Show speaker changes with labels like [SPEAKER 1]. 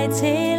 [SPEAKER 1] I take.